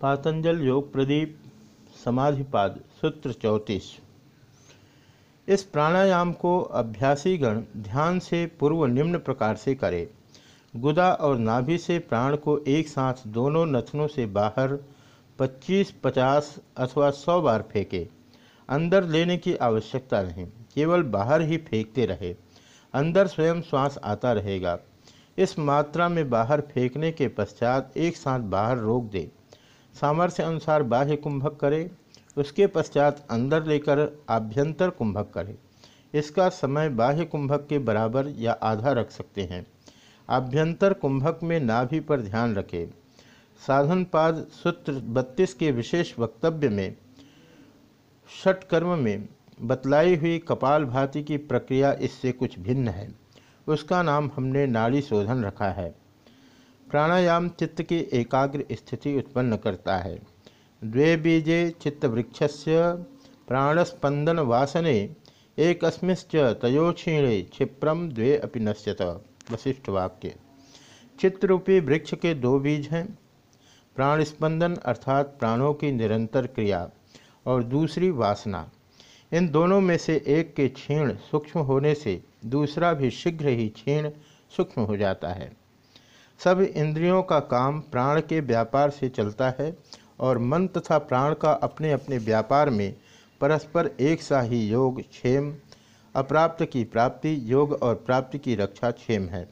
पातंजल योग प्रदीप समाधिपाद सूत्र चौंतीस। इस प्राणायाम को अभ्यासी गण ध्यान से पूर्व निम्न प्रकार से करे। गुदा और नाभि से प्राण को एक साथ दोनों नथनों से बाहर 25, 50 अथवा 100 बार फेंके। अंदर लेने की आवश्यकता नहीं केवल बाहर ही फेंकते रहे। अंदर स्वयं श्वास आता रहेगा। इस मात्रा में बाहर फेंकने के पश्चात एक साथ बाहर रोक दे। सामर्थ्य अनुसार बाह्य कुंभक करे, उसके पश्चात अंदर लेकर आभ्यंतर कुंभक करे। इसका समय बाह्य कुंभक के बराबर या आधा रख सकते हैं। आभ्यंतर कुंभक में नाभि पर ध्यान रखे। साधनपाद सूत्र बत्तीस के विशेष वक्तव्य में, षटकर्म में बतलाई हुई कपाल भाती की प्रक्रिया इससे कुछ भिन्न है। उसका नाम हमने नाड़ी शोधन रखा है। प्राणायाम चित्त की एकाग्र स्थिति उत्पन्न करता है। द्वे बीजे चित्तवृक्ष से प्राणस्पंदन वासने एकस्मिश्च तयोक्षीणे क्षिप्रम द्वे अपि नश्यत। वशिष्ठ वाक्य। चित्तरूपी वृक्ष के दो बीज हैं। प्राण स्पंदन अर्थात प्राणों की निरंतर क्रिया और दूसरी वासना। इन दोनों में से एक के क्षीण सूक्ष्म होने से दूसरा भी शीघ्र ही क्षीण सूक्ष्म हो जाता है। सब इंद्रियों का काम प्राण के व्यापार से चलता है और मन तथा प्राण का अपने अपने व्यापार में परस्पर एक सा ही योग क्षेम, अप्राप्त की प्राप्ति, योग और प्राप्ति की रक्षा क्षेम है।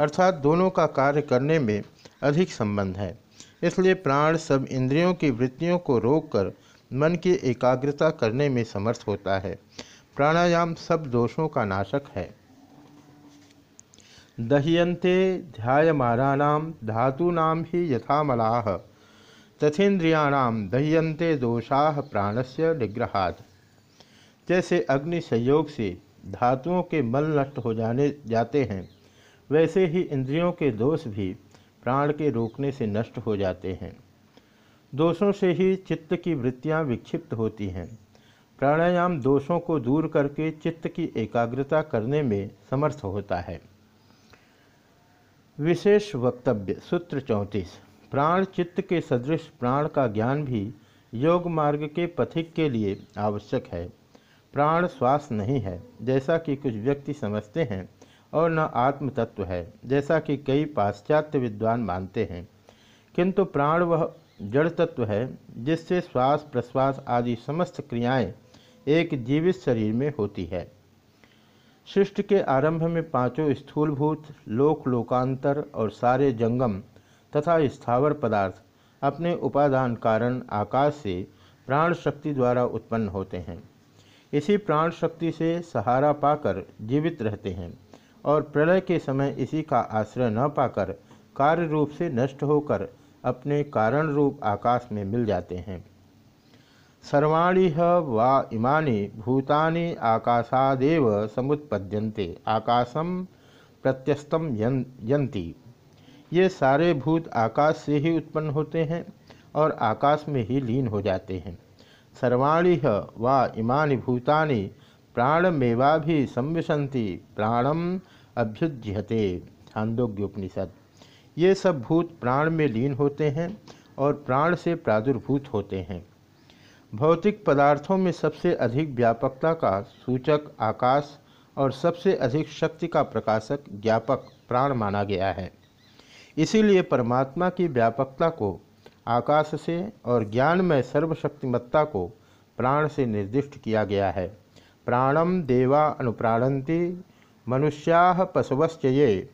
अर्थात दोनों का कार्य करने में अधिक संबंध है। इसलिए प्राण सब इंद्रियों की वृत्तियों को रोककर मन की एकाग्रता करने में समर्थ होता है। प्राणायाम सब दोषों का नाशक है। दह्यन्ते ध्यायमाराणाम धातूनाम ही यथामलाह तथेन्द्रियाणाम दह्यन्ते दोषा प्राणस्य निग्रहात्। जैसे अग्नि संयोग से धातुओं के मल नष्ट हो जाने, जाते हैं, वैसे ही इंद्रियों के दोष भी प्राण के रोकने से नष्ट हो जाते हैं। दोषों से ही चित्त की वृत्तियाँ विक्षिप्त होती हैं। प्राणायाम दोषों को दूर करके चित्त की एकाग्रता करने में समर्थ होता है। विशेष वक्तव्य, सूत्र चौंतीस। प्राण चित्त के सदृश प्राण का ज्ञान भी योग मार्ग के पथिक के लिए आवश्यक है। प्राण श्वास नहीं है, जैसा कि कुछ व्यक्ति समझते हैं, और न आत्म तत्व है, जैसा कि कई पाश्चात्य विद्वान मानते हैं। किंतु प्राण वह जड़ तत्व है, जिससे श्वास, प्रश्वास आदि समस्त क्रियाएँ एक जीवित शरीर में होती है। सृष्टि के आरंभ में पाँचों स्थूलभूत, लोक, लोकांतर और सारे जंगम तथा स्थावर पदार्थ अपने उपादान कारण आकाश से प्राण शक्ति द्वारा उत्पन्न होते हैं। इसी प्राण शक्ति से सहारा पाकर जीवित रहते हैं और प्रलय के समय इसी का आश्रय न पाकर कार्य रूप से नष्ट होकर अपने कारण रूप आकाश में मिल जाते हैं। सर्वाणी वा इमानी भूतानि आकाशादेव समुत्पद्यन्ते। आकाशम प्रत्यस्तम यंती ये सारे भूत आकाश से ही उत्पन्न होते हैं और आकाश में ही लीन हो जाते हैं। सर्वाणी वा इमानि भूतानि प्राणमेवाभि संविशंति प्राणम अभ्युज्यते। छांदोग्योपनिषद। ये सब भूत प्राण में लीन होते हैं और प्राण से प्रादुर्भूत होते हैं। भौतिक पदार्थों में सबसे अधिक व्यापकता का सूचक, आकाश और सबसे अधिक शक्ति का प्रकाशक, ज्ञापक, प्राण माना गया है। इसीलिए परमात्मा की व्यापकता को, आकाश से और ज्ञान में सर्वशक्तिमत्ता को प्राण से निर्दिष्ट किया गया है। प्राणम देवा अनुप्राणंती मनुष्या पशवश्च ये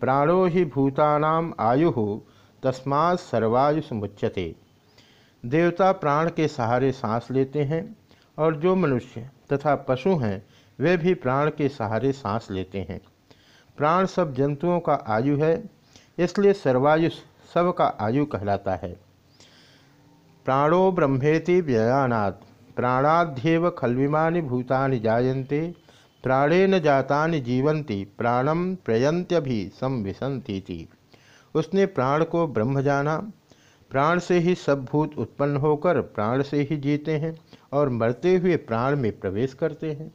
प्राणो ही भूतानाम आयु तस्मा सर्वायु मुच्यते देवता प्राण के सहारे सांस लेते हैं और जो मनुष्य तथा पशु हैं, वे भी प्राण के सहारे सांस लेते हैं। प्राण सब जंतुओं का आयु है, इसलिए सर्वायुष सब का आयु कहलाता है। प्राणो ब्रह्मेति व्ययानात् प्राणाध्येव खल्विमानि भूतानि जायन्ते, प्राणेन जातानि जीवन्ति प्राणम प्रयंत्य भी संविशंती उसने प्राण को ब्रह्म जाना प्राण से ही सब भूत उत्पन्न होकर प्राण से ही जीते हैं और मरते हुए प्राण में प्रवेश करते हैं।